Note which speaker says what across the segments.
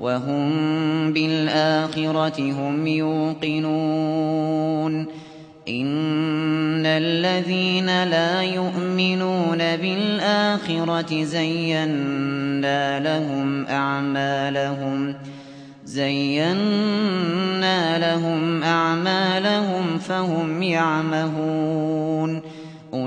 Speaker 1: وهم بالآخرة هم يوقنون إن الذين لا يؤمنون بالآخرة زينا لهم أعمالهم زينا لهم أعمالهم فهم يعمهون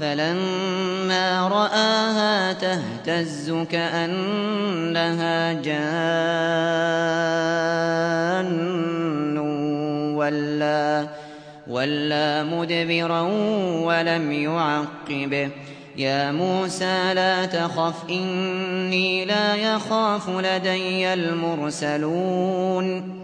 Speaker 1: فلما رآها تهتز كأنها جان ولا ولا مدبرا ولم يعقبه يا موسى لا تخف إني لا يخاف لدي المرسلون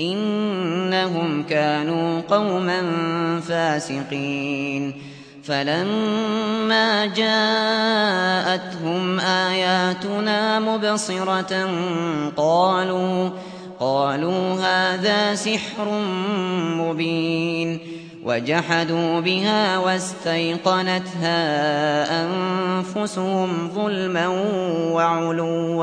Speaker 1: إنهم كانوا قوما فاسقين فلما جاءتهم آياتنا مبصرة قالوا قالوا هذا سحر مبين وجحدوا بها واستيقنتها أنفسهم ظلما وعلوا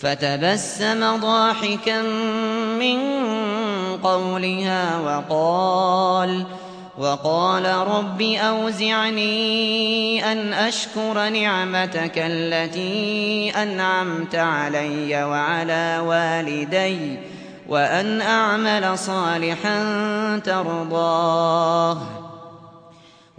Speaker 1: فتبسم ضاحكا من قولها وقال وقال رب أوزعني أن أشكر نعمتك التي أنعمت علي وعلى والدي وأن أعمل صالحا ترضاه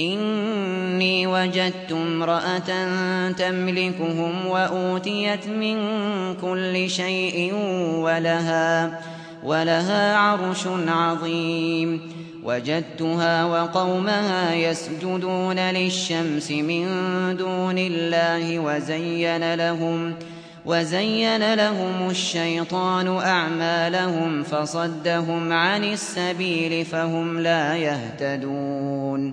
Speaker 1: إني وجدت امرأة تملكهم وأوتيت من كل شيء ولها ولها عرش عظيم وجدتها وقومها يسجدون للشمس من دون الله وزين لهم وزين لهم الشيطان أعمالهم فصدهم عن السبيل فهم لا يهتدون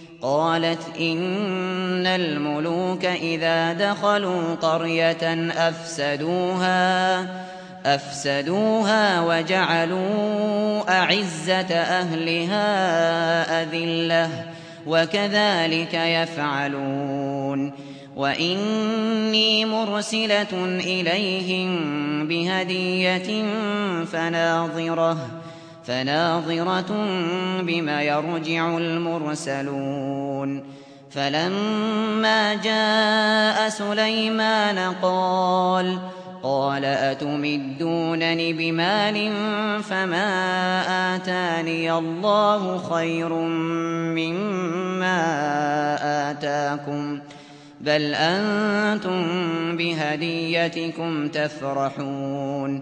Speaker 1: قالت إن الملوك إذا دخلوا قرية أفسدوها أفسدوها وجعلوا أعزة أهلها أذلة وكذلك يفعلون وإني مرسلة إليهم بهدية فناظره فناظرة بما يرجع المرسلون فلما جاء سليمان قال قال أتمدونني بمال فما آتاني الله خير مما آتاكم بل أنتم بهديتكم تفرحون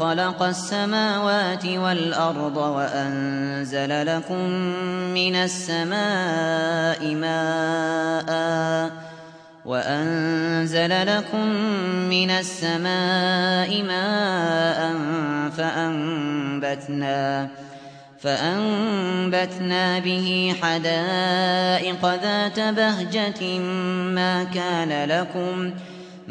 Speaker 1: خلق السماوات والأرض وأنزل لكم من السماء ماء وأنزل لكم من السماء ماء فأنبتنا فأنبتنا به حدائق ذات بهجة ما كان لكم أن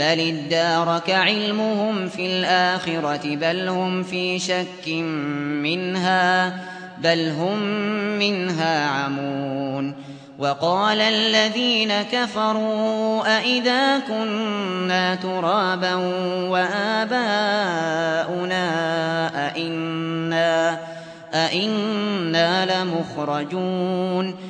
Speaker 1: بل ادارك علمهم في الآخرة بل هم في شك منها بل هم منها عمون وقال الذين كفروا أئذا كنا ترابا وآباؤنا أئنا, أئنا لمخرجون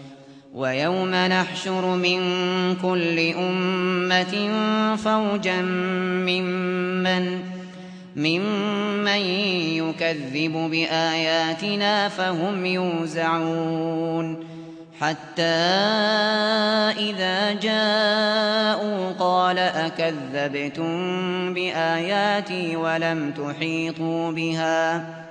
Speaker 1: ويوم نحشر من كل أمة فوجا ممن, ممن يكذب بآياتنا فهم يوزعون حتى إذا جاءوا قال أكذبتم بآياتي ولم تحيطوا بها ۖ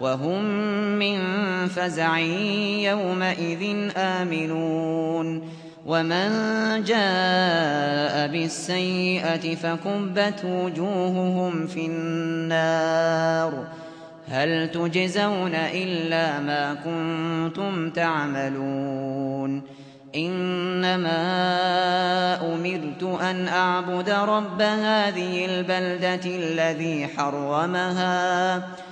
Speaker 1: وهم من فزع يومئذ آمنون ومن جاء بالسيئة فكبت وجوههم في النار هل تجزون إلا ما كنتم تعملون إنما أمرت أن أعبد رب هذه البلدة الذي حرمها وَأَنْ